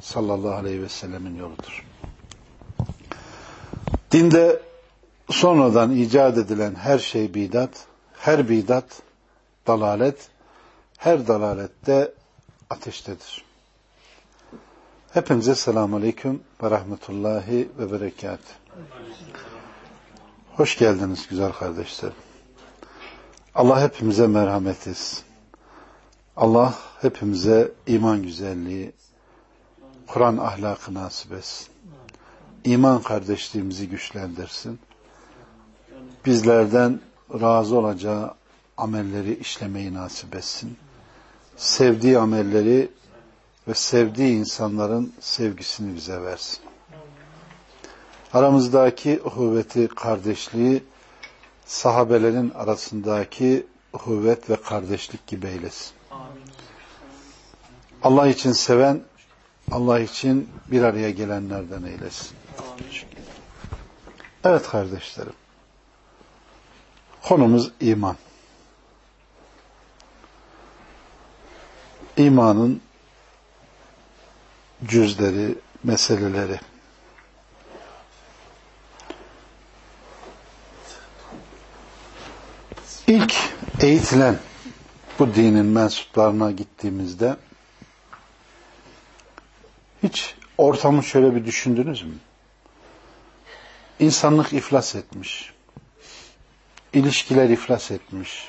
sallallahu aleyhi ve sellemin yoludur. Dinde sonradan icat edilen her şey bidat, her bidat dalalet, her dalalette ateştedir. Hepinize selamun aleyküm ve rahmetullahi ve berekat. Hoş geldiniz güzel kardeşlerim. Allah hepimize merhamet etsin. Allah hepimize iman güzelliği, Kur'an ahlakı nasip etsin. İman kardeşliğimizi güçlendirsin. Bizlerden razı olacağı amelleri işlemeyi nasip etsin. Sevdiği amelleri ve sevdiği insanların sevgisini bize versin. Aramızdaki uhuvveti, kardeşliği sahabelerin arasındaki uhuvvet ve kardeşlik gibi eylesin. Allah için seven, Allah için bir araya gelenlerden eylesin. Evet kardeşlerim. Konumuz iman. İmanın cüzleri, meseleleri. İlk eğitilen bu dinin mensuplarına gittiğimizde hiç ortamı şöyle bir düşündünüz mü? İnsanlık iflas etmiş. İlişkiler iflas etmiş.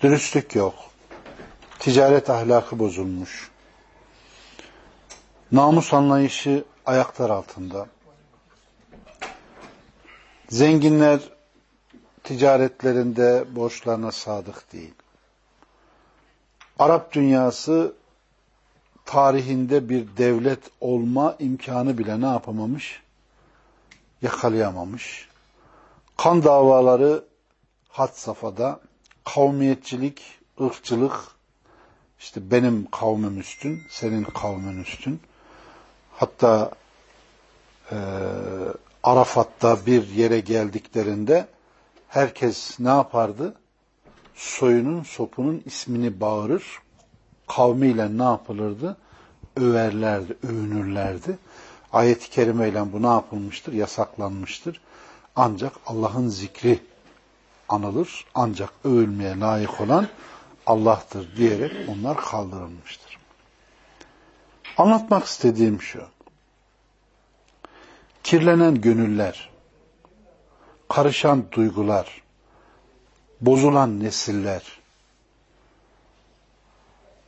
Dürüstlük yok. Ticaret ahlakı bozulmuş. Namus anlayışı ayaklar altında. Zenginler ticaretlerinde borçlarına sadık değil. Arap dünyası tarihinde bir devlet olma imkanı bile ne yapamamış? Yakalayamamış. Kan davaları had safhada, kavmiyetçilik, ırkçılık, işte benim kavmim üstün, senin kavmin üstün. Hatta e, Arafat'ta bir yere geldiklerinde herkes ne yapardı? Soyunun, sopunun ismini bağırır. Kavmiyle ne yapılırdı? Överlerdi, övünürlerdi. Ayet-i kerimeyle bu ne yapılmıştır? Yasaklanmıştır. Ancak Allah'ın zikri anılır. Ancak övülmeye layık olan Allah'tır diyerek onlar kaldırılmıştır. Anlatmak istediğim şu. Kirlenen gönüller, karışan duygular, bozulan nesiller,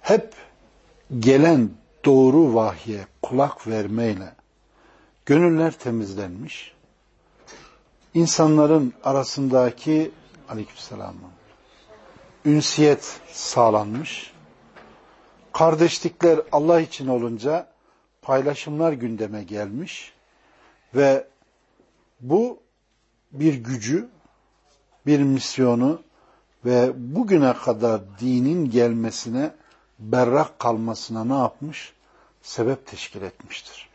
hep gelen doğru vahye kulak vermeyle gönüller temizlenmiş, insanların arasındaki aleykümselam ünsiyet sağlanmış, kardeşlikler Allah için olunca paylaşımlar gündeme gelmiş ve bu bir gücü, bir misyonu ve bugüne kadar dinin gelmesine, berrak kalmasına ne yapmış? Sebep teşkil etmiştir.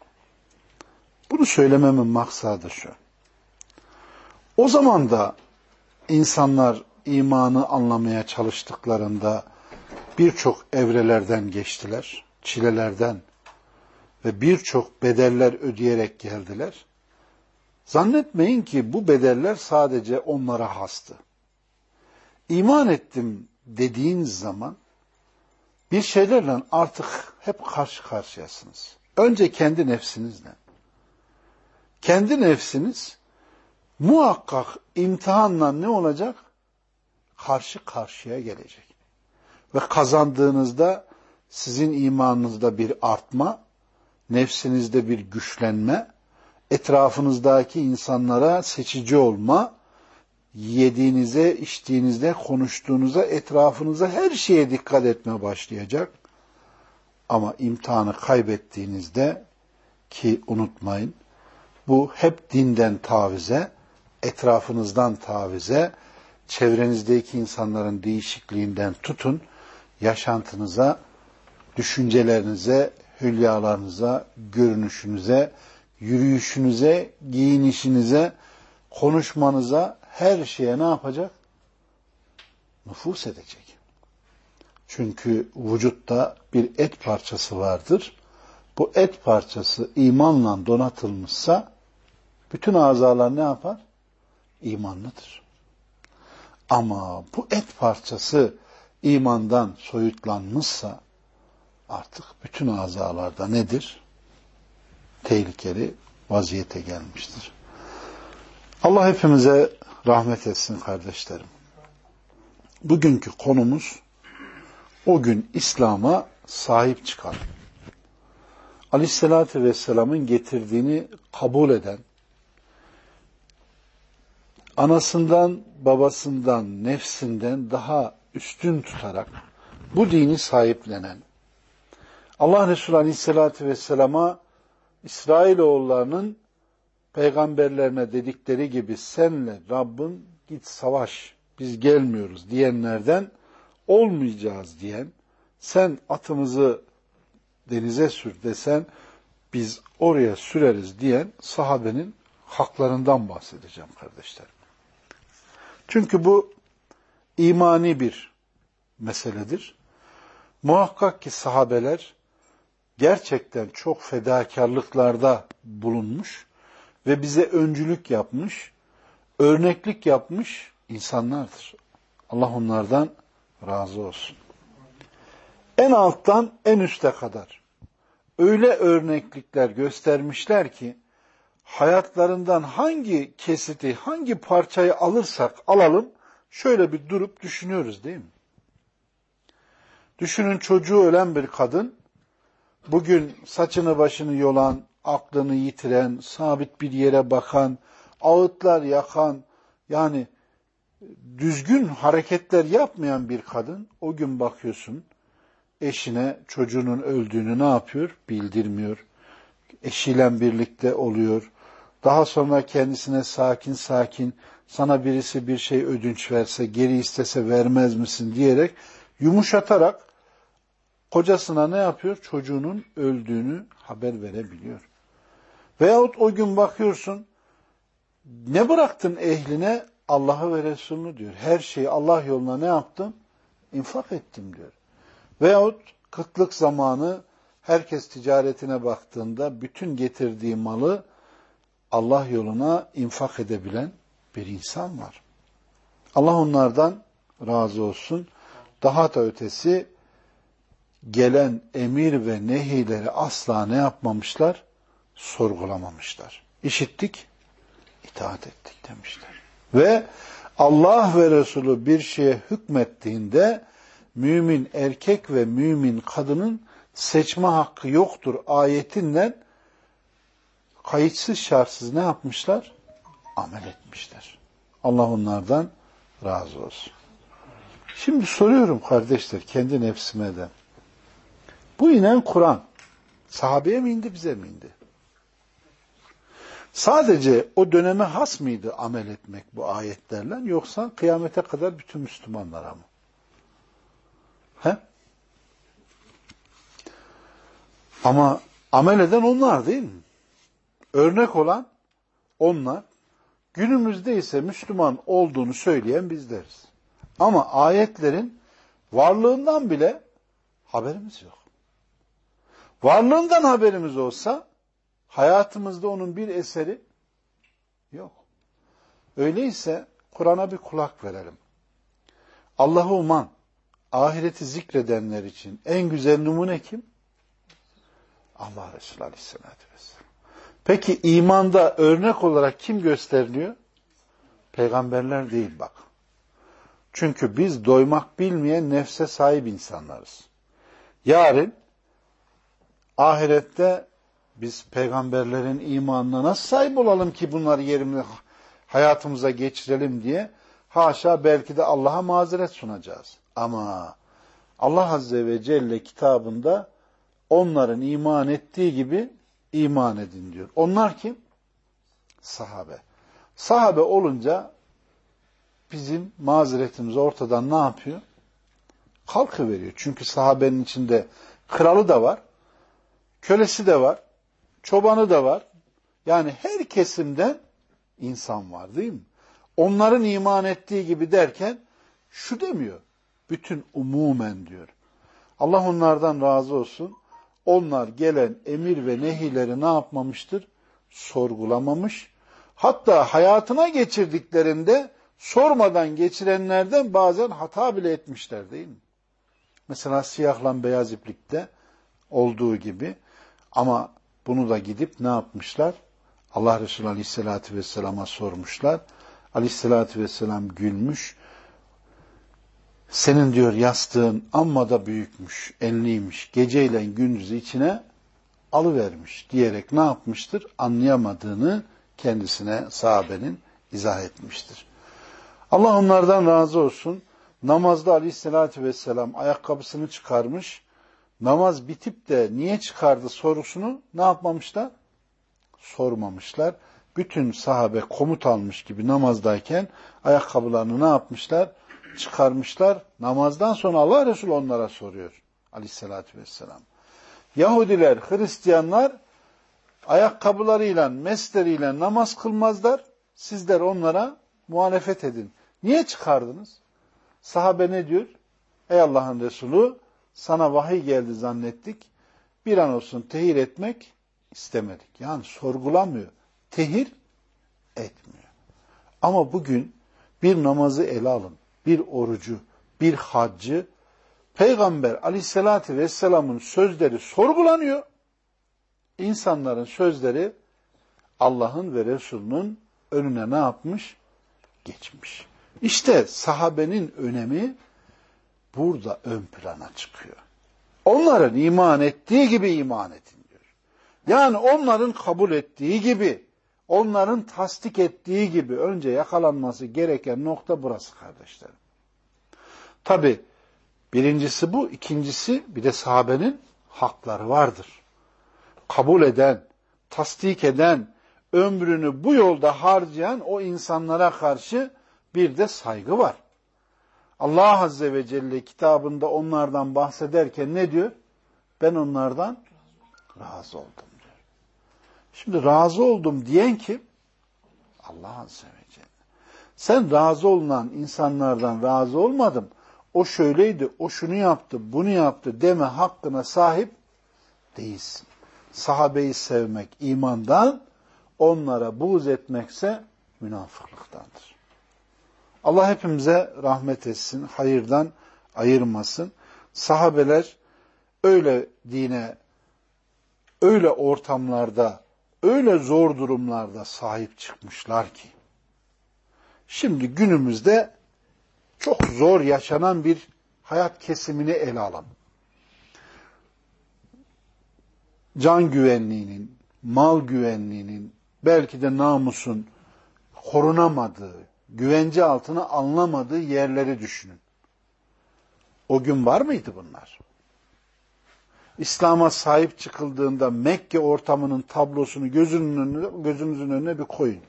Bunu söylememin maksadı şu. O zaman da insanlar imanı anlamaya çalıştıklarında birçok evrelerden geçtiler, çilelerden ve birçok bedeller ödeyerek geldiler. Zannetmeyin ki bu bedeller sadece onlara hastı. İman ettim dediğiniz zaman bir şeylerle artık hep karşı karşıyasınız. Önce kendi nefsinizle. Kendi nefsiniz muhakkak imtihanla ne olacak? Karşı karşıya gelecek. Ve kazandığınızda sizin imanınızda bir artma, nefsinizde bir güçlenme, etrafınızdaki insanlara seçici olma, yediğinize, içtiğinizde, konuştuğunuza, etrafınıza her şeye dikkat etme başlayacak. Ama imtihanı kaybettiğinizde ki unutmayın bu hep dinden tavize, etrafınızdan tavize, çevrenizdeki insanların değişikliğinden tutun, yaşantınıza, düşüncelerinize, hülyalarınıza, görünüşünüze, yürüyüşünüze, giyinişinize, konuşmanıza, her şeye ne yapacak? Nüfus edecek. Çünkü vücutta bir et parçası vardır. Bu et parçası imanla donatılmışsa bütün azalar ne yapar? İmanlıdır. Ama bu et parçası imandan soyutlanmışsa artık bütün azalarda nedir? Tehlikeli vaziyete gelmiştir. Allah hepimize rahmet etsin kardeşlerim. Bugünkü konumuz o gün İslam'a sahip çıkan, Aleyhisselatü Vesselam'ın getirdiğini kabul eden, anasından, babasından, nefsinden daha üstün tutarak bu dini sahiplenen, Allah Resulü Aleyhisselatü Vesselam'a İsrailoğullarının peygamberlerine dedikleri gibi senle Rabbin git savaş, biz gelmiyoruz diyenlerden olmayacağız diyen, sen atımızı denize sür desen biz oraya süreriz diyen sahabenin haklarından bahsedeceğim kardeşlerim. Çünkü bu imani bir meseledir. Muhakkak ki sahabeler gerçekten çok fedakarlıklarda bulunmuş ve bize öncülük yapmış, örneklik yapmış insanlardır. Allah onlardan razı olsun. En alttan en üste kadar öyle örneklikler göstermişler ki hayatlarından hangi kesiti, hangi parçayı alırsak alalım şöyle bir durup düşünüyoruz değil mi? Düşünün çocuğu ölen bir kadın bugün saçını başını yolan, aklını yitiren, sabit bir yere bakan, ağıtlar yakan, yani düzgün hareketler yapmayan bir kadın, o gün bakıyorsun, eşine çocuğunun öldüğünü ne yapıyor? Bildirmiyor. Eşiyle birlikte oluyor. Daha sonra kendisine sakin sakin, sana birisi bir şey ödünç verse, geri istese vermez misin diyerek, yumuşatarak kocasına ne yapıyor? Çocuğunun öldüğünü haber verebiliyor. Veyahut o gün bakıyorsun, ne bıraktın ehline? Allah'ı ve Resulünü diyor. Her şeyi Allah yoluna ne yaptım? İnfak ettim diyor. Veyahut kıtlık zamanı herkes ticaretine baktığında bütün getirdiği malı Allah yoluna infak edebilen bir insan var. Allah onlardan razı olsun. Daha da ötesi gelen emir ve nehileri asla ne yapmamışlar? Sorgulamamışlar. İşittik, itaat ettik demişler. Ve Allah ve Resulü bir şeye hükmettiğinde mümin erkek ve mümin kadının seçme hakkı yoktur ayetinden kayıtsız şartsız ne yapmışlar? Amel etmişler. Allah onlardan razı olsun. Şimdi soruyorum kardeşler kendi nefsime de. Bu inen Kur'an sahabeye mi indi bize mi indi? Sadece o döneme has mıydı amel etmek bu ayetlerle yoksa kıyamete kadar bütün Müslümanlara mı? He? Ama amel eden onlar değil mi? Örnek olan onlar. Günümüzde ise Müslüman olduğunu söyleyen bizleriz. Ama ayetlerin varlığından bile haberimiz yok. Varlığından haberimiz olsa hayatımızda onun bir eseri yok. Öyleyse Kur'an'a bir kulak verelim. Allah'ı uman, ahireti zikredenler için en güzel numune kim? Allah Resulü Aleyhisselatü Vesselam. Peki imanda örnek olarak kim gösteriliyor? Peygamberler değil bak. Çünkü biz doymak bilmeyen nefse sahip insanlarız. Yarın ahirette biz peygamberlerin imanına nasıl sahip olalım ki bunları yerimize hayatımıza geçirelim diye haşa belki de Allah'a mazeret sunacağız. Ama Allah Azze ve Celle kitabında onların iman ettiği gibi iman edin diyor. Onlar kim? Sahabe. Sahabe olunca bizim mazeretimiz ortadan ne yapıyor? Kalkı veriyor. Çünkü sahabenin içinde kralı da var, kölesi de var, çobanı da var. Yani her kesimden insan var değil mi? Onların iman ettiği gibi derken şu demiyor. Bütün umumen diyor. Allah onlardan razı olsun. Onlar gelen emir ve nehileri ne yapmamıştır? Sorgulamamış. Hatta hayatına geçirdiklerinde sormadan geçirenlerden bazen hata bile etmişler değil mi? Mesela siyahla beyaz iplikte olduğu gibi ama bunu da gidip ne yapmışlar? Allah Resulü Aleyhisselatü Vesselam'a sormuşlar. Aleyhisselatü Vesselam gülmüş. Senin diyor yastığın amma da büyükmüş, enliymiş. Geceyle gündüzü içine alıvermiş diyerek ne yapmıştır? Anlayamadığını kendisine sahabenin izah etmiştir. Allah onlardan razı olsun. Namazda aleyhissalatü vesselam ayakkabısını çıkarmış. Namaz bitip de niye çıkardı sorusunu ne yapmamışlar? Sormamışlar. Bütün sahabe komut almış gibi namazdayken ayakkabılarını ne yapmışlar? Çıkarmışlar. Namazdan sonra Allah Resulü onlara soruyor aleyhissalatü vesselam. Yahudiler, Hristiyanlar ayakkabılarıyla, mesleriyle namaz kılmazlar. Sizler onlara muhalefet edin. Niye çıkardınız? Sahabe ne diyor? Ey Allah'ın Resulü sana vahiy geldi zannettik. Bir an olsun tehir etmek istemedik. Yani sorgulamıyor. Tehir etmiyor. Ama bugün bir namazı ele alın. Bir orucu, bir haccı Peygamber aleyhissalatü vesselamın sözleri sorgulanıyor. İnsanların sözleri Allah'ın ve Resulünün önüne ne yapmış? Geçmiş. İşte sahabenin önemi burada ön plana çıkıyor. Onların iman ettiği gibi iman edin diyor. Yani onların kabul ettiği gibi, onların tasdik ettiği gibi önce yakalanması gereken nokta burası kardeşlerim. Tabi birincisi bu, ikincisi bir de sahabenin hakları vardır. Kabul eden, tasdik eden, ömrünü bu yolda harcayan o insanlara karşı bir de saygı var. Allah Azze ve Celle kitabında onlardan bahsederken ne diyor? Ben onlardan razı oldum diyor. Şimdi razı oldum diyen kim? Allah Azze ve Celle. Sen razı olunan insanlardan razı olmadım. O şöyleydi, o şunu yaptı, bunu yaptı deme hakkına sahip değilsin. Sahabeyi sevmek imandan, onlara buğz etmekse münafıklıktandır. Allah hepimize rahmet etsin, hayırdan ayırmasın. Sahabeler öyle dine, öyle ortamlarda, öyle zor durumlarda sahip çıkmışlar ki. Şimdi günümüzde çok zor yaşanan bir hayat kesimini ele alalım. Can güvenliğinin, mal güvenliğinin, belki de namusun korunamadığı, güvence altına alınamadığı yerleri düşünün. O gün var mıydı bunlar? İslam'a sahip çıkıldığında Mekke ortamının tablosunu gözünün önüne, gözünüzün önüne bir koyun.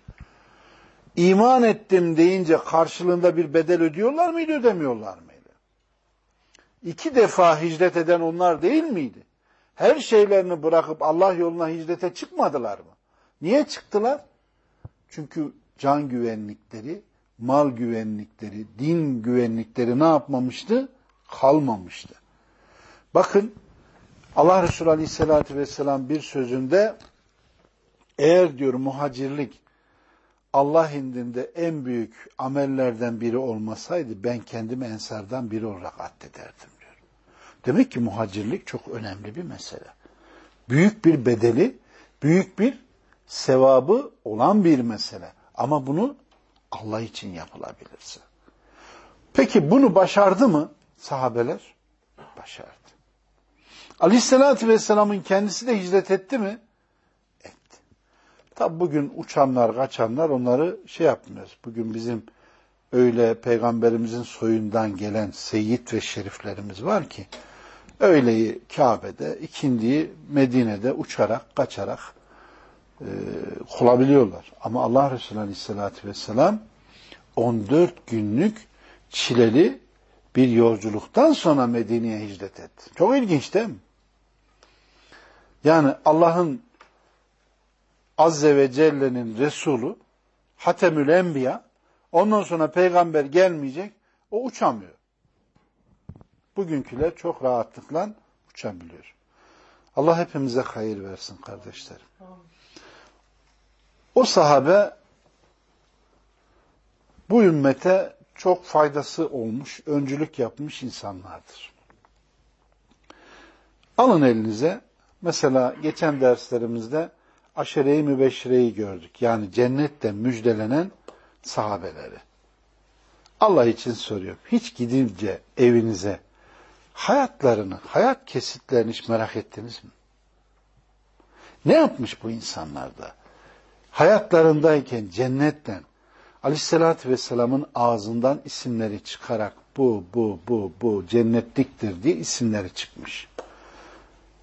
İman ettim deyince karşılığında bir bedel ödüyorlar mıydı, ödemiyorlar mıydı? İki defa hicret eden onlar değil miydi? Her şeylerini bırakıp Allah yoluna hicrete çıkmadılar mı? Niye çıktılar? Çünkü can güvenlikleri, mal güvenlikleri, din güvenlikleri ne yapmamıştı? Kalmamıştı. Bakın Allah Resulü Aleyhisselatü Vesselam bir sözünde eğer diyor muhacirlik Allah indinde en büyük amellerden biri olmasaydı ben kendimi ensardan biri olarak addederdim diyor. Demek ki muhacirlik çok önemli bir mesele. Büyük bir bedeli, büyük bir sevabı olan bir mesele. Ama bunu Allah için yapılabilirse. Peki bunu başardı mı sahabeler? Başardı. Aleyhissalatü Vesselam'ın kendisi de hicret etti mi? Etti. Tabi bugün uçanlar, kaçanlar onları şey yapmıyoruz. Bugün bizim öyle peygamberimizin soyundan gelen seyit ve şeriflerimiz var ki öğleyi Kabe'de, ikindiyi Medine'de uçarak, kaçarak e, kulabiliyorlar. Ama Allah Resulü Aleyhisselatü Vesselam 14 günlük çileli bir yolculuktan sonra Medine'ye hicret etti. Çok ilginç değil mi? Yani Allah'ın Azze ve Celle'nin Resulü Hatemül Enbiya ondan sonra peygamber gelmeyecek o uçamıyor. Bugünküler çok rahatlıkla uçabiliyor. Allah hepimize hayır versin kardeşlerim. O sahabe bu ümmete çok faydası olmuş, öncülük yapmış insanlardır. Alın elinize, mesela geçen derslerimizde aşere-i mübeşşireyi gördük. Yani cennetle müjdelenen sahabeleri. Allah için soruyorum. Hiç gidince evinize hayatlarını, hayat kesitlerini hiç merak ettiniz mi? Ne yapmış bu insanlarda? Hayatlarındayken cennetten Aleyhisselatü Vesselam'ın ağzından isimleri çıkarak bu, bu, bu, bu cennetliktir diye isimleri çıkmış.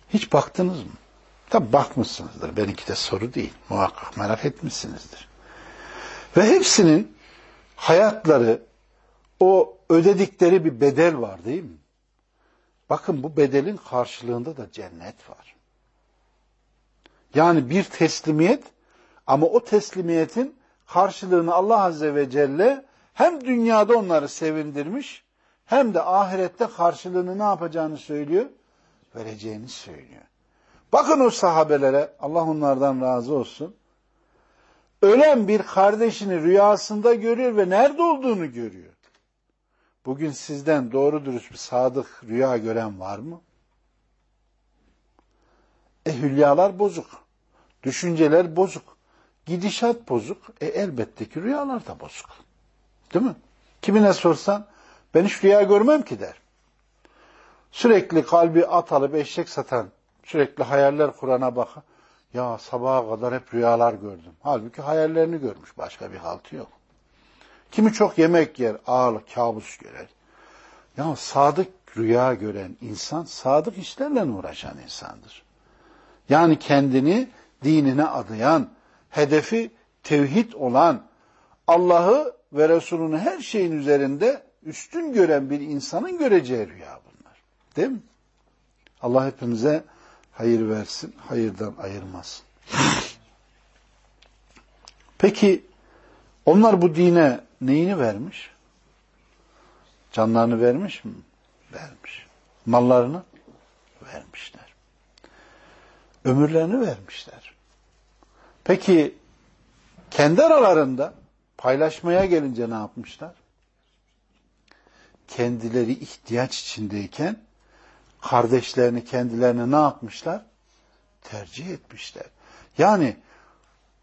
Hiç baktınız mı? Tabi bakmışsınızdır. Benimki de soru değil. Muhakkak merak etmişsinizdir. Ve hepsinin hayatları, o ödedikleri bir bedel var değil mi? Bakın bu bedelin karşılığında da cennet var. Yani bir teslimiyet ama o teslimiyetin karşılığını Allah Azze ve Celle hem dünyada onları sevindirmiş hem de ahirette karşılığını ne yapacağını söylüyor? Vereceğini söylüyor. Bakın o sahabelere Allah onlardan razı olsun. Ölen bir kardeşini rüyasında görüyor ve nerede olduğunu görüyor. Bugün sizden doğru dürüst bir sadık rüya gören var mı? E hülyalar bozuk. Düşünceler bozuk. Gidişat bozuk. E elbette ki rüyalar da bozuk. Değil mi? Kimine sorsan ben hiç rüya görmem ki der. Sürekli kalbi at alıp eşek satan, sürekli hayaller kurana bakar. Ya sabaha kadar hep rüyalar gördüm. Halbuki hayallerini görmüş. Başka bir haltı yok. Kimi çok yemek yer, ağırlık, kabus görer. Ya sadık rüya gören insan, sadık işlerle uğraşan insandır. Yani kendini dinine adayan, hedefi tevhid olan, Allah'ı ve Resulünü her şeyin üzerinde üstün gören bir insanın göreceği rüya bunlar. Değil mi? Allah hepimize hayır versin, hayırdan ayırmasın. Peki onlar bu dine neyini vermiş? Canlarını vermiş mi? Vermiş. Mallarını vermişler. Ömürlerini vermişler. Peki kendi aralarında paylaşmaya gelince ne yapmışlar? Kendileri ihtiyaç içindeyken kardeşlerini kendilerine ne yapmışlar? Tercih etmişler. Yani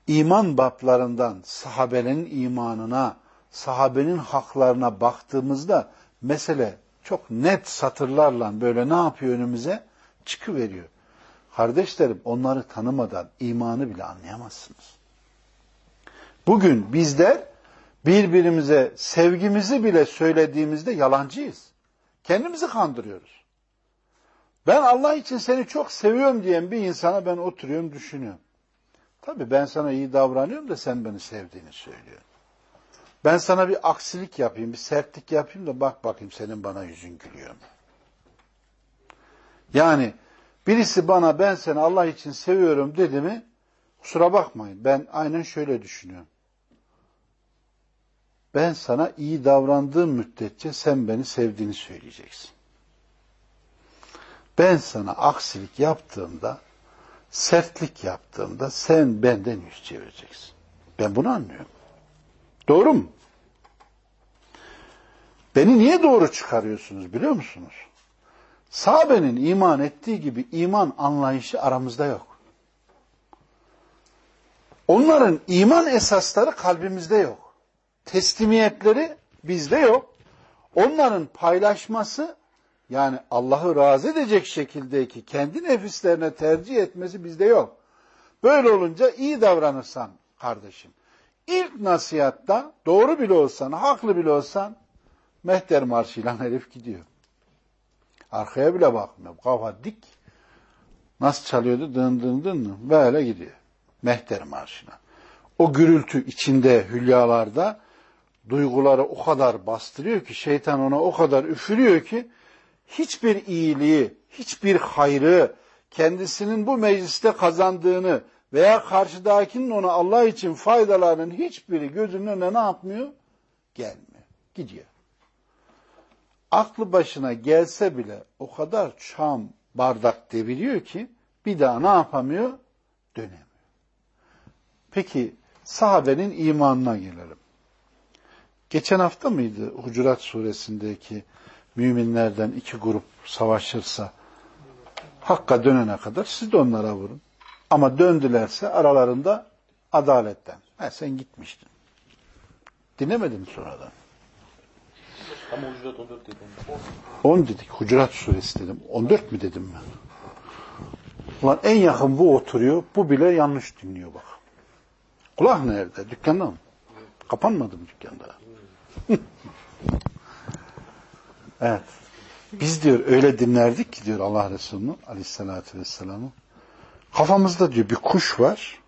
iman bablarından sahabenin imanına, sahabenin haklarına baktığımızda mesele çok net satırlarla böyle ne yapıyor önümüze? Çıkıveriyor. Kardeşlerim onları tanımadan imanı bile anlayamazsınız. Bugün bizler birbirimize sevgimizi bile söylediğimizde yalancıyız. Kendimizi kandırıyoruz. Ben Allah için seni çok seviyorum diyen bir insana ben oturuyorum düşünüyorum. Tabii ben sana iyi davranıyorum da sen beni sevdiğini söylüyorsun. Ben sana bir aksilik yapayım, bir sertlik yapayım da bak bakayım senin bana yüzün gülüyor mu? Yani birisi bana ben seni Allah için seviyorum dedi mi kusura bakmayın ben aynen şöyle düşünüyorum. Ben sana iyi davrandığım müddetçe sen beni sevdiğini söyleyeceksin. Ben sana aksilik yaptığımda, sertlik yaptığımda sen benden yüz çevireceksin. Ben bunu anlıyorum. Doğru mu? Beni niye doğru çıkarıyorsunuz biliyor musunuz? Sahabenin iman ettiği gibi iman anlayışı aramızda yok. Onların iman esasları kalbimizde yok. Teslimiyetleri bizde yok. Onların paylaşması yani Allah'ı razı edecek şekildeki kendi nefislerine tercih etmesi bizde yok. Böyle olunca iyi davranırsan kardeşim. İlk nasihatta doğru bile olsan, haklı bile olsan mehter marşıyla herif gidiyor. Arkaya bile bakmıyor. Kafa dik. Nasıl çalıyordu? Dın dın dın. Böyle gidiyor. Mehter marşına. O gürültü içinde, hülyalarda duyguları o kadar bastırıyor ki, şeytan ona o kadar üfürüyor ki, hiçbir iyiliği, hiçbir hayrı, kendisinin bu mecliste kazandığını veya karşıdakinin ona Allah için faydalarının hiçbiri gözünün önüne ne yapmıyor? Gelmiyor. Gidiyor. Aklı başına gelse bile o kadar çam bardak deviriyor ki bir daha ne yapamıyor? Dönemiyor. Peki sahabenin imanına gelelim. Geçen hafta mıydı Hucurat suresindeki müminlerden iki grup savaşırsa Hakka dönene kadar siz de onlara vurun. Ama döndülerse aralarında adaletten. Ha, sen gitmiştin. Dinlemedim sonradan. Ama Hucurat 14 dedi. 10 dedik. Hucurat suresi dedim. 14 mi dedim ben? Ulan en yakın bu oturuyor. Bu bile yanlış dinliyor bak. Kulak nerede? Dükkanda mı? Kapanmadı mı dükkanda? evet. Biz diyor öyle dinlerdik ki diyor Allah Resulü'nü aleyhissalatü vesselam'ı. Kafamızda diyor bir kuş var.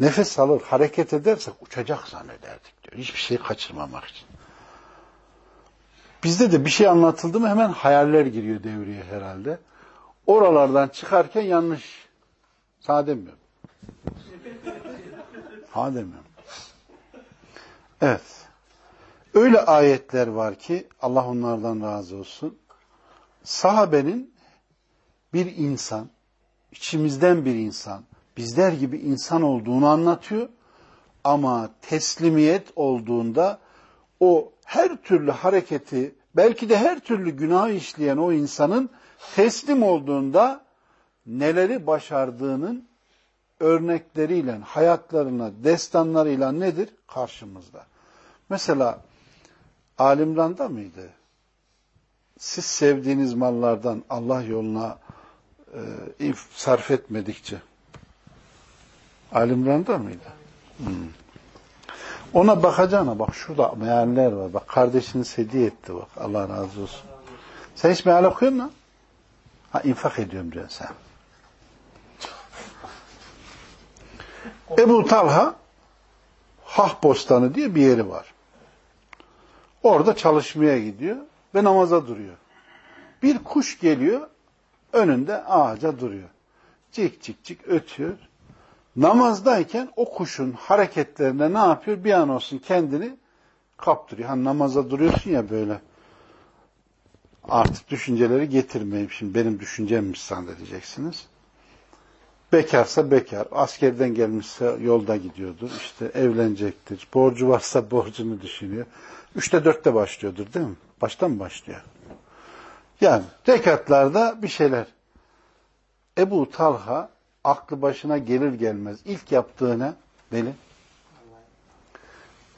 Nefes alır, hareket edersek uçacak zannederdik diyor. Hiçbir şey kaçırmamak için. Bizde de bir şey anlatıldı mı hemen hayaller giriyor devreye herhalde. Oralardan çıkarken yanlış. Sağ demiyorum. Ha demiyorum. Evet. Öyle ayetler var ki Allah onlardan razı olsun. Sahabenin bir insan, içimizden bir insan, bizler gibi insan olduğunu anlatıyor. Ama teslimiyet olduğunda o her türlü hareketi, belki de her türlü günah işleyen o insanın teslim olduğunda neleri başardığının örnekleriyle, hayatlarına, destanlarıyla nedir? Karşımızda. Mesela Alimran'da mıydı? Siz sevdiğiniz mallardan Allah yoluna e, sarf etmedikçe. Alimran'da mıydı? Hmm. Ona bakacağına bak şurada mealler var. Bak kardeşiniz hediye etti bak. Allah razı olsun. Sen hiç meal okuyor musun? Ha infak ediyorum diyorsun sen. Ebu Talha Hah Bostanı diye bir yeri var. Orada çalışmaya gidiyor ve namaza duruyor. Bir kuş geliyor, önünde ağaca duruyor. Cik cik cik ötüyor. Namazdayken o kuşun hareketlerine ne yapıyor? Bir an olsun kendini kaptırıyor. Hani namaza duruyorsun ya böyle. Artık düşünceleri getirmeyeyim. Şimdi benim düşüncemmiş zannedeceksiniz. Bekarsa bekar, askerden gelmişse yolda gidiyordur, işte evlenecektir, borcu varsa borcunu düşünüyor. Üçte dörtte başlıyordur değil mi? Baştan mı başlıyor? Yani rekatlarda bir şeyler. Ebu Talha aklı başına gelir gelmez ilk yaptığı ne? Deli.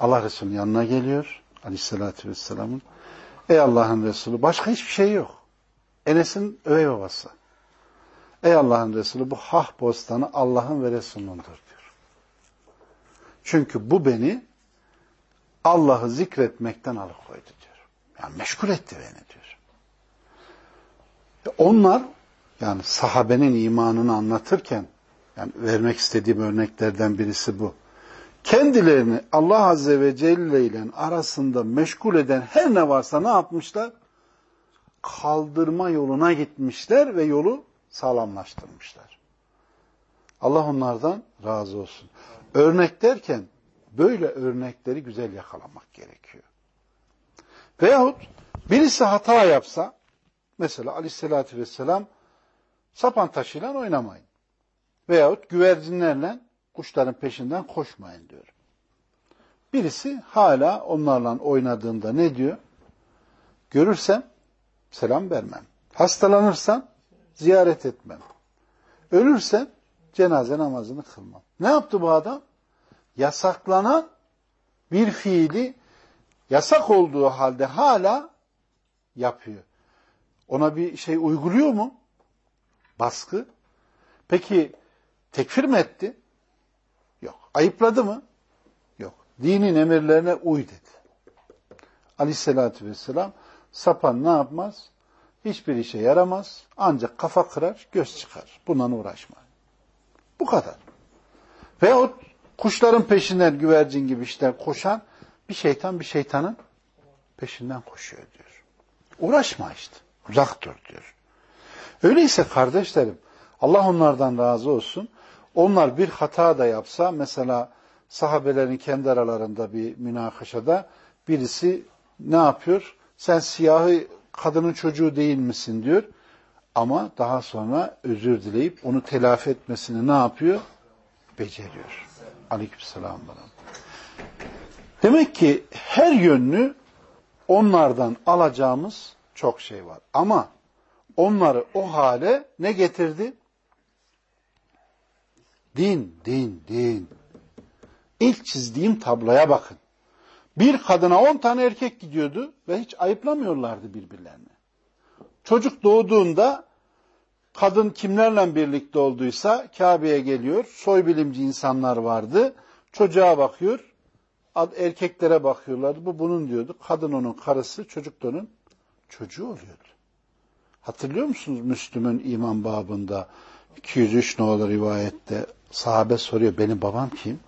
Allah Resulü'nün yanına geliyor. Aleyhissalatü vesselamın. Ey Allah'ın Resulü başka hiçbir şey yok. Enes'in övey babası. Ey Allah'ın Resulü bu hah bostanı Allah'ın ve Resulü'nündür diyor. Çünkü bu beni Allah'ı zikretmekten alıkoydu diyor. Yani meşgul etti beni diyor. Onlar yani sahabenin imanını anlatırken yani vermek istediğim örneklerden birisi bu. Kendilerini Allah Azze ve Celle ile arasında meşgul eden her ne varsa ne yapmışlar? Kaldırma yoluna gitmişler ve yolu sağlamlaştırmışlar. Allah onlardan razı olsun. Örnek derken böyle örnekleri güzel yakalamak gerekiyor. Veyahut birisi hata yapsa mesela aleyhissalatü vesselam sapan taşıyla oynamayın. Veyahut güvercinlerle kuşların peşinden koşmayın diyor. Birisi hala onlarla oynadığında ne diyor? Görürsem selam vermem. Hastalanırsam ziyaret etmem. Ölürsem cenaze namazını kılmam. Ne yaptı bu adam? Yasaklanan bir fiili yasak olduğu halde hala yapıyor. Ona bir şey uyguluyor mu? Baskı. Peki tekfir mi etti? Yok. Ayıpladı mı? Yok. Dinin emirlerine uy dedi. Aleyhissalatü vesselam sapan ne yapmaz? hiçbir işe yaramaz. Ancak kafa kırar, göz çıkar. Bundan uğraşma. Bu kadar. Veyahut kuşların peşinden güvercin gibi işte koşan bir şeytan bir şeytanın peşinden koşuyor diyor. Uğraşma işte. Uzak dur diyor. Öyleyse kardeşlerim Allah onlardan razı olsun. Onlar bir hata da yapsa mesela sahabelerin kendi aralarında bir münakaşada birisi ne yapıyor? Sen siyahı kadının çocuğu değil misin diyor. Ama daha sonra özür dileyip onu telafi etmesini ne yapıyor? Beceriyor. Aleykümselam bana. Demek ki her yönlü onlardan alacağımız çok şey var. Ama onları o hale ne getirdi? Din, din, din. İlk çizdiğim tabloya bakın. Bir kadına on tane erkek gidiyordu ve hiç ayıplamıyorlardı birbirlerini. Çocuk doğduğunda kadın kimlerle birlikte olduysa Kabe'ye geliyor. Soy bilimci insanlar vardı. Çocuğa bakıyor. Erkeklere bakıyorlardı. Bu bunun diyordu. Kadın onun karısı, çocuk da onun çocuğu oluyordu. Hatırlıyor musunuz Müslüm'ün iman babında 203 nolu rivayette sahabe soruyor benim babam kim?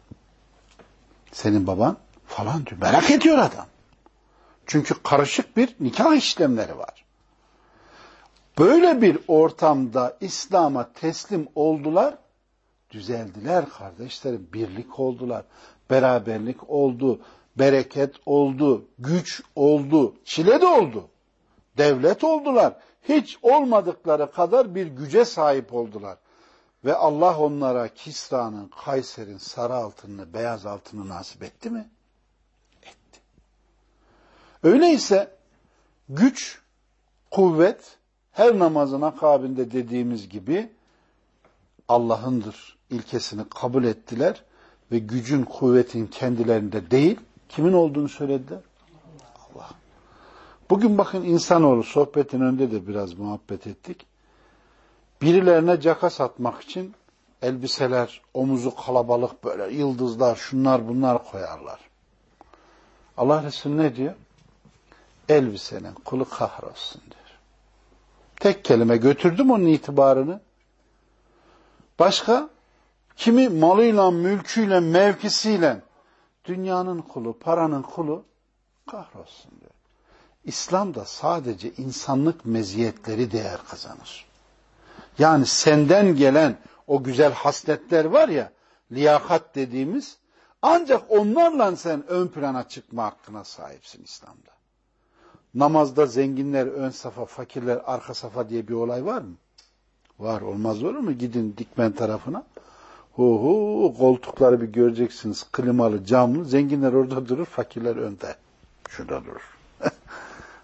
Senin baban falan diyor. Merak ediyor adam. Çünkü karışık bir nikah işlemleri var. Böyle bir ortamda İslam'a teslim oldular, düzeldiler kardeşlerim, birlik oldular, beraberlik oldu, bereket oldu, güç oldu, çile de oldu. Devlet oldular. Hiç olmadıkları kadar bir güce sahip oldular. Ve Allah onlara Kisra'nın, Kayser'in sarı altınını, beyaz altını nasip etti mi? Etti. Öyleyse güç, kuvvet her namazın akabinde dediğimiz gibi Allah'ındır ilkesini kabul ettiler ve gücün, kuvvetin kendilerinde değil, kimin olduğunu söylediler? Bugün bakın insanoğlu sohbetin önünde de biraz muhabbet ettik. Birilerine caka satmak için elbiseler, omuzu kalabalık böyle yıldızlar, şunlar bunlar koyarlar. Allah Resulü ne diyor? Elbisenin kulu kahrolsun diyor. Tek kelime götürdüm onun itibarını. Başka? Kimi malıyla, mülküyle, mevkisiyle dünyanın kulu, paranın kulu kahrolsun diyor. İslam'da sadece insanlık meziyetleri değer kazanır. Yani senden gelen o güzel hasletler var ya, liyakat dediğimiz, ancak onlarla sen ön plana çıkma hakkına sahipsin İslam'da. Namazda zenginler ön safa, fakirler arka safa diye bir olay var mı? Var, olmaz olur mu? Gidin dikmen tarafına. Hu hu, koltukları bir göreceksiniz. Klimalı, camlı. Zenginler orada durur, fakirler önde. Şurada durur.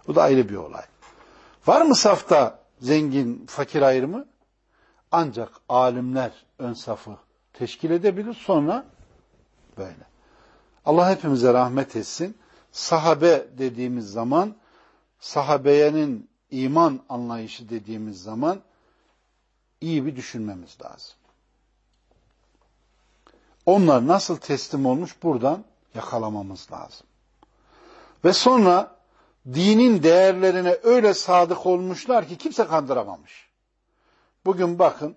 Bu da ayrı bir olay. Var mı safta zengin, fakir ayrımı? Ancak alimler ön safı teşkil edebilir. Sonra böyle. Allah hepimize rahmet etsin. Sahabe dediğimiz zaman, sahabeyenin iman anlayışı dediğimiz zaman iyi bir düşünmemiz lazım. Onlar nasıl teslim olmuş buradan yakalamamız lazım. Ve sonra dinin değerlerine öyle sadık olmuşlar ki kimse kandıramamış. Bugün bakın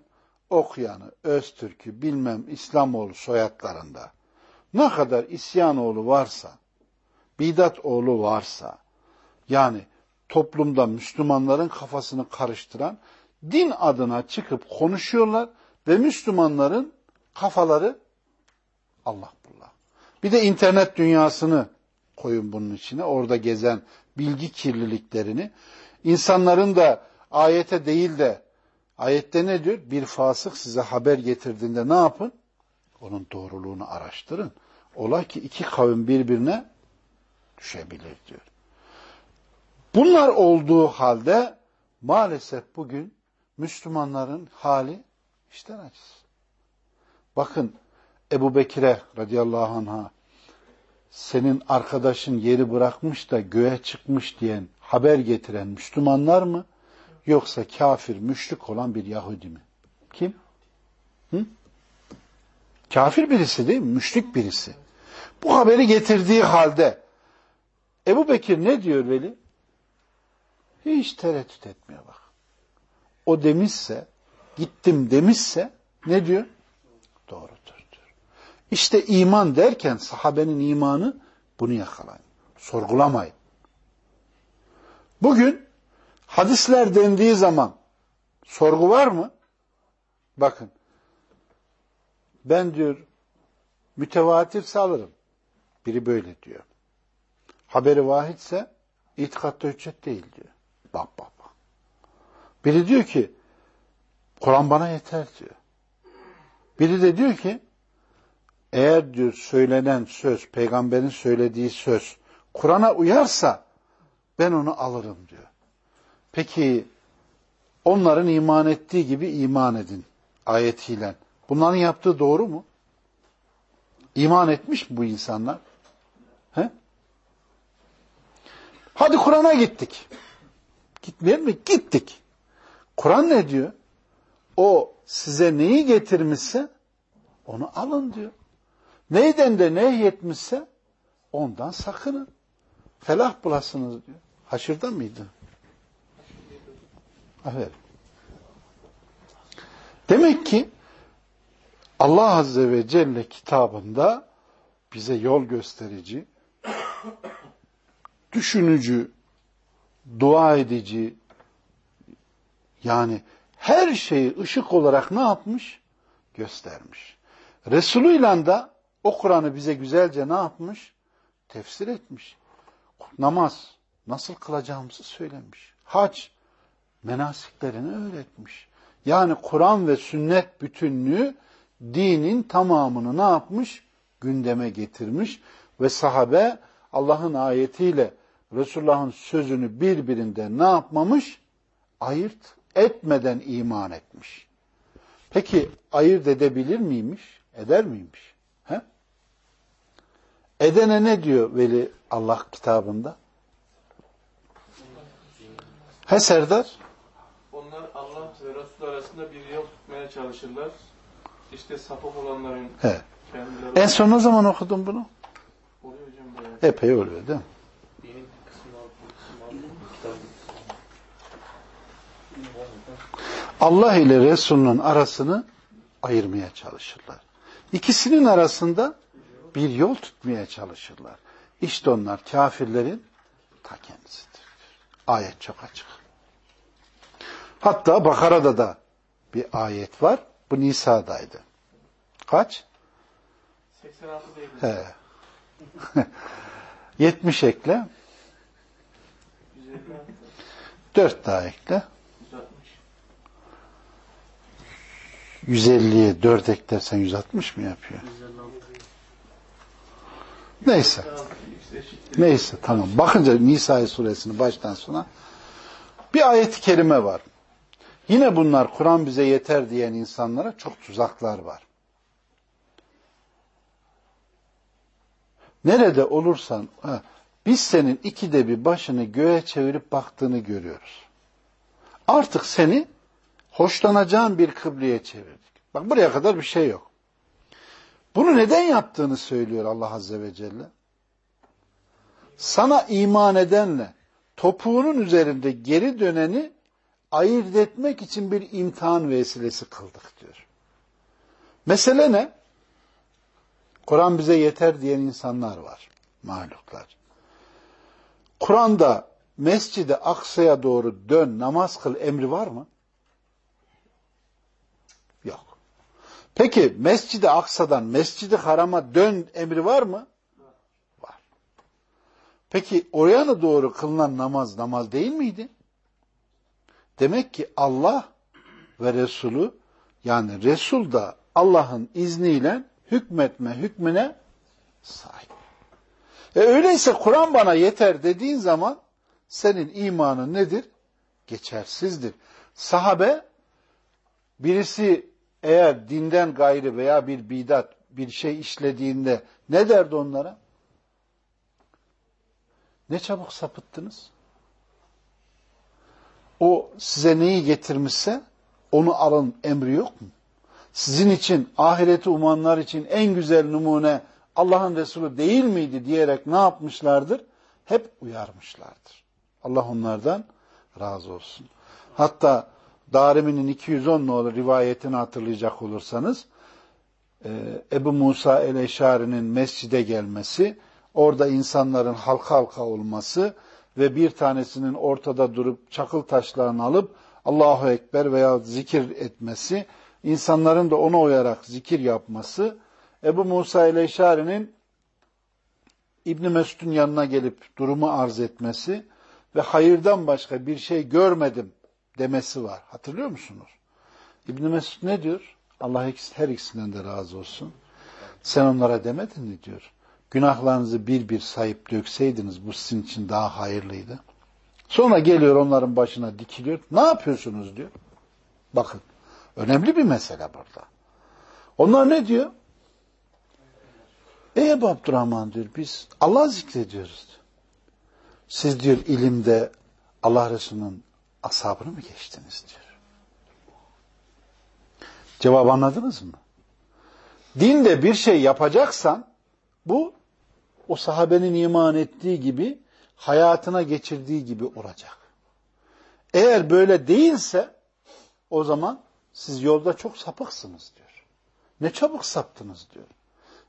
Okyan'ı, Öztürk'ü, bilmem İslamoğlu soyadlarında ne kadar İsyanoğlu varsa, Bidat oğlu varsa, yani toplumda Müslümanların kafasını karıştıran din adına çıkıp konuşuyorlar ve Müslümanların kafaları Allah bullah. Bir de internet dünyasını koyun bunun içine. Orada gezen bilgi kirliliklerini. insanların da ayete değil de ayette ne diyor? Bir fasık size haber getirdiğinde ne yapın? Onun doğruluğunu araştırın. Ola ki iki kavim birbirine düşebilir diyor. Bunlar olduğu halde maalesef bugün Müslümanların hali işten acısı. Bakın Ebu Bekir'e radıyallahu anh'a senin arkadaşın yeri bırakmış da göğe çıkmış diyen haber getiren Müslümanlar mı? Yoksa kafir, müşrik olan bir Yahudi mi? Kim? Hı? Kafir birisi değil mi? Müşrik birisi. Bu haberi getirdiği halde Ebu Bekir ne diyor Veli? Hiç tereddüt etmiyor bak. O demişse, gittim demişse ne diyor? Doğrudur. İşte iman derken sahabenin imanı bunu yakalayın. Sorgulamayın. Bugün hadisler dendiği zaman sorgu var mı? Bakın. Ben diyor mütevatirse alırım. Biri böyle diyor. Haberi vahidse itikatta hüccet değil diyor. Bak bak bak. Biri diyor ki Kur'an bana yeter diyor. Biri de diyor ki eğer diyor söylenen söz, peygamberin söylediği söz Kur'an'a uyarsa ben onu alırım diyor. Peki onların iman ettiği gibi iman edin ayetiyle. Bunların yaptığı doğru mu? İman etmiş mi bu insanlar? He? Hadi Kur'an'a gittik. Gitmeyelim mi? Gittik. Kur'an ne diyor? O size neyi getirmişse onu alın diyor. Neyden de nehyetmişse ondan sakının. Felah bulasınız diyor. Haşırda mıydı? Evet. Demek ki Allah Azze ve Celle kitabında bize yol gösterici, düşünücü, dua edici, yani her şeyi ışık olarak ne yapmış? Göstermiş. Resulüyle de o Kur'an'ı bize güzelce ne yapmış? Tefsir etmiş. Namaz nasıl kılacağımızı söylemiş. Hac menasiklerini öğretmiş. Yani Kur'an ve sünnet bütünlüğü dinin tamamını ne yapmış? Gündeme getirmiş ve sahabe Allah'ın ayetiyle Resulullah'ın sözünü birbirinden ne yapmamış? Ayırt etmeden iman etmiş. Peki ayırt edebilir miymiş? Eder miymiş? Edene ne diyor Veli Allah kitabında? He Serdar? Onlar Allah ve Resul arasında bir yol tutmaya çalışırlar. İşte sapık olanların He. kendileri... En son ne zaman okudun bunu? Oluyor hocam bayağı. Epey oluyor değil mi? Allah ile Resul'ün arasını ayırmaya çalışırlar. İkisinin arasında bir yol tutmaya çalışırlar. İşte onlar kafirlerin ta kendisidir. Ayet çok açık. Hatta Bakara'da da bir ayet var. Bu Nisa'daydı. Kaç? 86 değil. He. 70 ekle. 156, 4 daha ekle. 160. 150'ye 4 eklersen 160 mı yapıyor? Neyse. Neyse tamam. Bakınca Nisa suresini baştan sona bir ayet-i kerime var. Yine bunlar Kur'an bize yeter diyen insanlara çok tuzaklar var. Nerede olursan ha, biz senin ikide bir başını göğe çevirip baktığını görüyoruz. Artık seni hoşlanacağın bir kıbleye çevirdik. Bak buraya kadar bir şey yok. Bunu neden yaptığını söylüyor Allah Azze ve Celle. Sana iman edenle topuğunun üzerinde geri döneni ayırt etmek için bir imtihan vesilesi kıldık diyor. Mesele ne? Kur'an bize yeter diyen insanlar var. Mahluklar. Kur'an'da Mescid-i Aksa'ya doğru dön, namaz kıl emri var mı? Yok. Peki Mescid-i Aksa'dan Mescid-i Haram'a dön emri var mı? Var. Peki oraya doğru kılınan namaz namaz değil miydi? Demek ki Allah ve Resulü yani Resul da Allah'ın izniyle hükmetme hükmüne sahip. E öyleyse Kur'an bana yeter dediğin zaman senin imanın nedir? Geçersizdir. Sahabe birisi eğer dinden gayrı veya bir bidat bir şey işlediğinde ne derdi onlara? Ne çabuk sapıttınız? O size neyi getirmişse onu alın emri yok mu? Sizin için ahireti umanlar için en güzel numune Allah'ın Resulü değil miydi diyerek ne yapmışlardır? Hep uyarmışlardır. Allah onlardan razı olsun. Hatta Darimi'nin 210 nolu rivayetini hatırlayacak olursanız e, Ebu Musa el-Eşari'nin mescide gelmesi, orada insanların halka halka olması ve bir tanesinin ortada durup çakıl taşlarını alıp Allahu Ekber veya zikir etmesi, insanların da ona uyarak zikir yapması, Ebu Musa el-Eşari'nin İbni Mesud'un yanına gelip durumu arz etmesi ve hayırdan başka bir şey görmedim demesi var. Hatırlıyor musunuz? İbni Mesud ne diyor? Allah her ikisinden de razı olsun. Sen onlara demedin mi diyor. Günahlarınızı bir bir sayıp dökseydiniz bu sizin için daha hayırlıydı. Sonra geliyor onların başına dikiliyor. Ne yapıyorsunuz diyor. Bakın önemli bir mesele burada. Onlar ne diyor? Ey Ebu Abdurrahman diyor biz Allah zikrediyoruz. Siz diyor ilimde Allah Resulü'nün ashabını mı geçtiniz diyor. Cevap anladınız mı? Dinde bir şey yapacaksan bu o sahabenin iman ettiği gibi hayatına geçirdiği gibi olacak. Eğer böyle değilse o zaman siz yolda çok sapıksınız diyor. Ne çabuk saptınız diyor.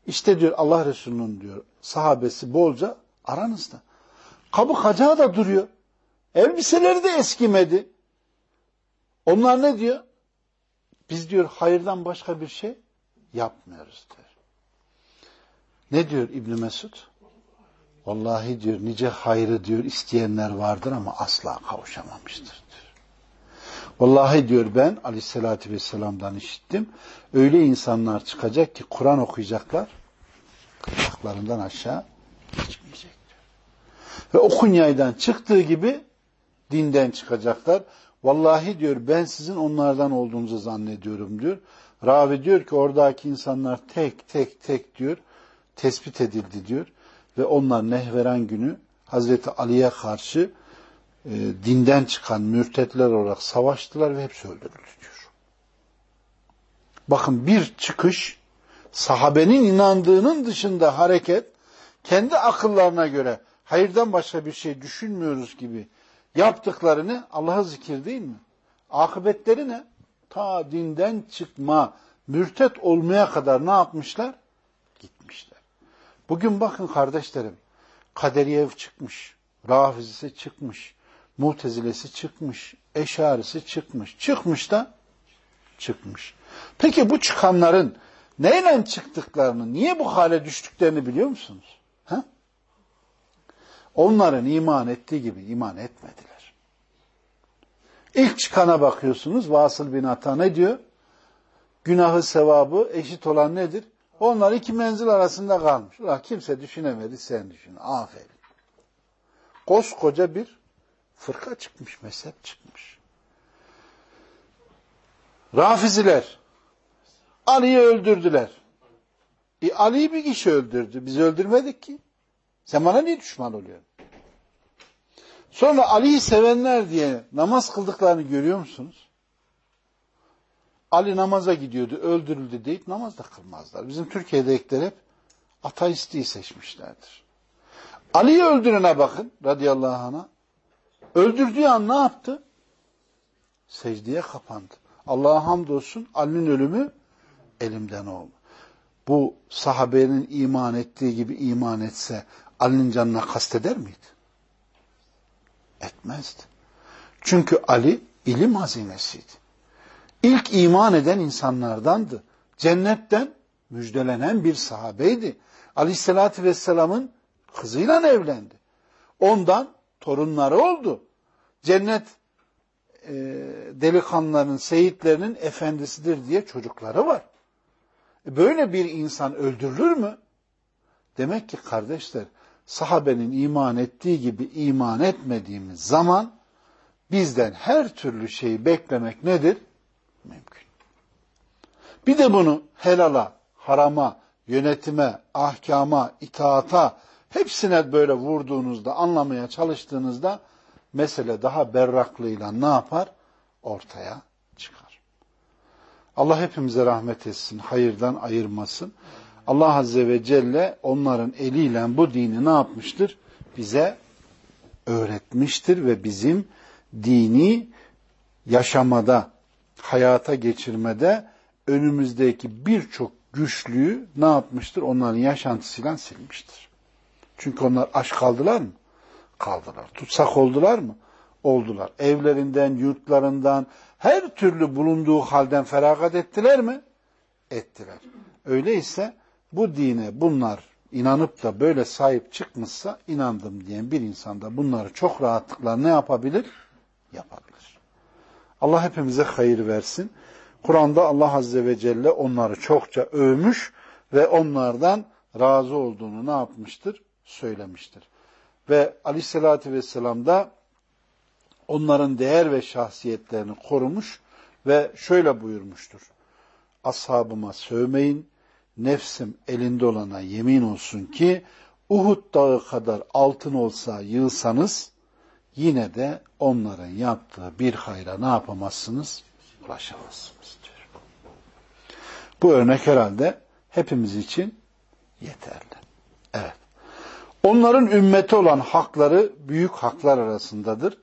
İşte diyor Allah Resulü'nün diyor sahabesi bolca aranızda. Kabuk hacağı da duruyor. Elbiseleri de eskimedi. Onlar ne diyor? Biz diyor hayırdan başka bir şey yapmıyoruz diyor. Ne diyor İbn Mesud? Vallahi diyor nice hayrı diyor isteyenler vardır ama asla kavuşamamıştır diyor. Vallahi diyor ben aleyhissalatü vesselam'dan işittim. Öyle insanlar çıkacak ki Kur'an okuyacaklar. Kırklarından aşağı geçmeyecek diyor. Ve o kunyaydan çıktığı gibi dinden çıkacaklar. Vallahi diyor ben sizin onlardan olduğunuzu zannediyorum diyor. Ravi diyor ki oradaki insanlar tek tek tek diyor tespit edildi diyor. Ve onlar Nehveren günü Hazreti Ali'ye karşı e, dinden çıkan mürtetler olarak savaştılar ve hepsi öldürüldü diyor. Bakın bir çıkış sahabenin inandığının dışında hareket kendi akıllarına göre hayırdan başka bir şey düşünmüyoruz gibi yaptıklarını Allah'a zikir değil mi? Akıbetleri ne? Ta dinden çıkma, mürtet olmaya kadar ne yapmışlar? Gitmişler. Bugün bakın kardeşlerim, Kaderiyev çıkmış, Rafizisi çıkmış, Mutezilesi çıkmış, Eşarisi çıkmış. Çıkmış da çıkmış. Peki bu çıkanların neyle çıktıklarını, niye bu hale düştüklerini biliyor musunuz? Onların iman ettiği gibi iman etmediler. İlk çıkana bakıyorsunuz, Vasıl bin Ata ne diyor? Günahı sevabı eşit olan nedir? Onlar iki menzil arasında kalmış. Ulan kimse düşünemedi, sen düşün. Aferin. Koskoca bir fırka çıkmış, mezhep çıkmış. Rafiziler Ali'yi öldürdüler. E, Ali'yi bir kişi öldürdü. Biz öldürmedik ki. Sen bana niye düşman oluyorsun? Sonra Ali'yi sevenler diye namaz kıldıklarını görüyor musunuz? Ali namaza gidiyordu, öldürüldü deyip namaz da kılmazlar. Bizim Türkiye'dekiler hep ateistiği seçmişlerdir. Ali'yi öldürene bakın radıyallahu anh'a. Öldürdüğü an ne yaptı? Secdeye kapandı. Allah'a hamdolsun Ali'nin ölümü elimden oldu. Bu sahabenin iman ettiği gibi iman etse Ali'nin canına kasteder miydi? Etmezdi. Çünkü Ali ilim hazinesiydi. İlk iman eden insanlardandı. Cennetten müjdelenen bir sahabeydi. Aleyhissalatü vesselamın kızıyla evlendi. Ondan torunları oldu. Cennet e, delikanlıların, seyitlerinin efendisidir diye çocukları var. E, böyle bir insan öldürülür mü? Demek ki kardeşler, sahabenin iman ettiği gibi iman etmediğimiz zaman bizden her türlü şeyi beklemek nedir? Mümkün. Bir de bunu helala, harama, yönetime, ahkama, itaata hepsine böyle vurduğunuzda, anlamaya çalıştığınızda mesele daha berraklığıyla ne yapar? Ortaya çıkar. Allah hepimize rahmet etsin, hayırdan ayırmasın. Allah Azze ve Celle onların eliyle bu dini ne yapmıştır? Bize öğretmiştir ve bizim dini yaşamada, hayata geçirmede önümüzdeki birçok güçlüğü ne yapmıştır? Onların yaşantısıyla silmiştir. Çünkü onlar aç kaldılar mı? Kaldılar. Tutsak oldular mı? Oldular. Evlerinden, yurtlarından, her türlü bulunduğu halden feragat ettiler mi? Ettiler. Öyleyse bu dine bunlar inanıp da böyle sahip çıkmışsa inandım diyen bir insanda bunları çok rahatlıkla ne yapabilir? Yapabilir. Allah hepimize hayır versin. Kur'an'da Allah Azze ve Celle onları çokça övmüş ve onlardan razı olduğunu ne yapmıştır? Söylemiştir. Ve aleyhissalatü vesselam da onların değer ve şahsiyetlerini korumuş ve şöyle buyurmuştur. Ashabıma sövmeyin, nefsim elinde olana yemin olsun ki Uhud dağı kadar altın olsa yığsanız yine de onların yaptığı bir hayra ne yapamazsınız? Ulaşamazsınız diyor. Bu örnek herhalde hepimiz için yeterli. Evet. Onların ümmeti olan hakları büyük haklar arasındadır.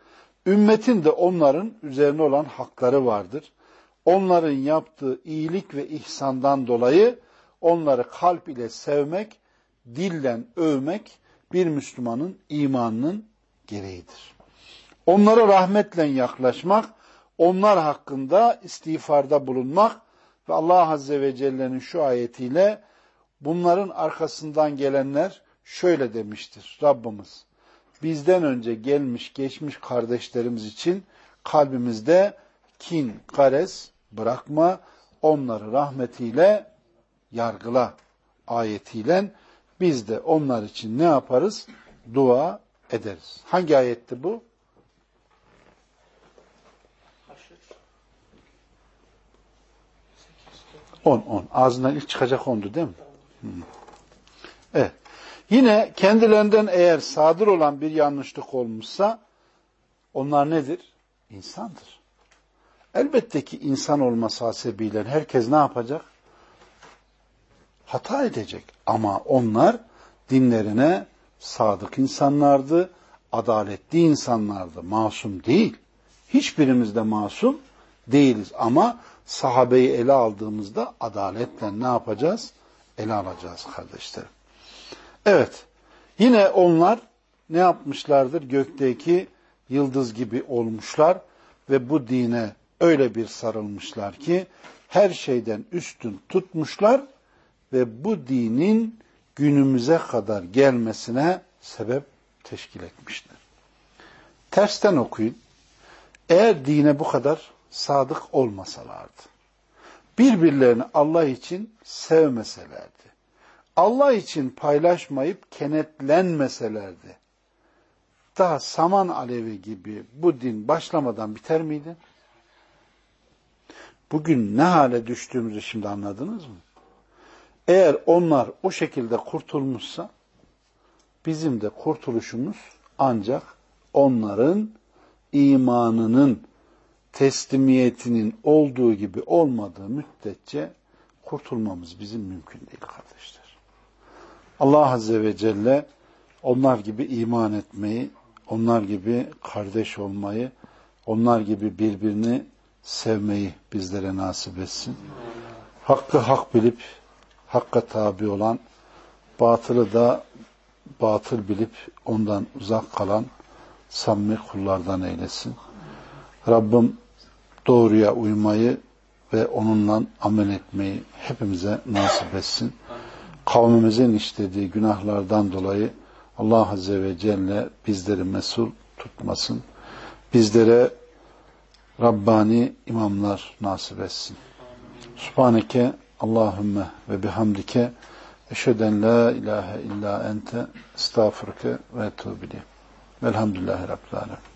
Ümmetin de onların üzerine olan hakları vardır. Onların yaptığı iyilik ve ihsandan dolayı onları kalp ile sevmek, dillen övmek bir Müslümanın imanının gereğidir. Onlara rahmetle yaklaşmak, onlar hakkında istiğfarda bulunmak ve Allah Azze ve Celle'nin şu ayetiyle bunların arkasından gelenler şöyle demiştir. Rabbimiz bizden önce gelmiş geçmiş kardeşlerimiz için kalbimizde kin, gares bırakma, onları rahmetiyle yargıla ayetiyle biz de onlar için ne yaparız? Dua ederiz. Hangi ayetti bu? On, on. Ağzından ilk çıkacak ondu değil mi? Hı. Evet. Yine kendilerinden eğer sadır olan bir yanlışlık olmuşsa onlar nedir? İnsandır. Elbette ki insan olması hasebiyle herkes ne yapacak? Hata edecek. Ama onlar dinlerine sadık insanlardı, adaletli insanlardı, masum değil. Hiçbirimiz de masum değiliz ama sahabeyi ele aldığımızda adaletle ne yapacağız? Ele alacağız kardeşlerim. Evet, yine onlar ne yapmışlardır? Gökteki yıldız gibi olmuşlar ve bu dine öyle bir sarılmışlar ki her şeyden üstün tutmuşlar ve bu dinin günümüze kadar gelmesine sebep teşkil etmişler. Tersten okuyun. Eğer dine bu kadar sadık olmasalardı, birbirlerini Allah için sevmeselerdi, Allah için paylaşmayıp kenetlenmeselerdi, daha saman alevi gibi bu din başlamadan biter miydi? Bugün ne hale düştüğümüzü şimdi anladınız mı? Eğer onlar o şekilde kurtulmuşsa, bizim de kurtuluşumuz ancak onların imanının teslimiyetinin olduğu gibi olmadığı müddetçe kurtulmamız bizim mümkün değil kardeşler. Allah Azze ve Celle onlar gibi iman etmeyi, onlar gibi kardeş olmayı, onlar gibi birbirini sevmeyi bizlere nasip etsin. Hakkı hak bilip, hakka tabi olan, batılı da batıl bilip ondan uzak kalan samimi kullardan eylesin. Rabbim doğruya uymayı ve onunla amel etmeyi hepimize nasip etsin. Kavmimizin işlediği günahlardan dolayı Allah Azze ve Celle bizleri mesul tutmasın. Bizlere Rabbani imamlar nasip etsin. Subhaneke Allahümme ve bihamdike eşheden la ilahe illa ente estağfurke ve etubile. Velhamdülillahi Rabbil Alemin.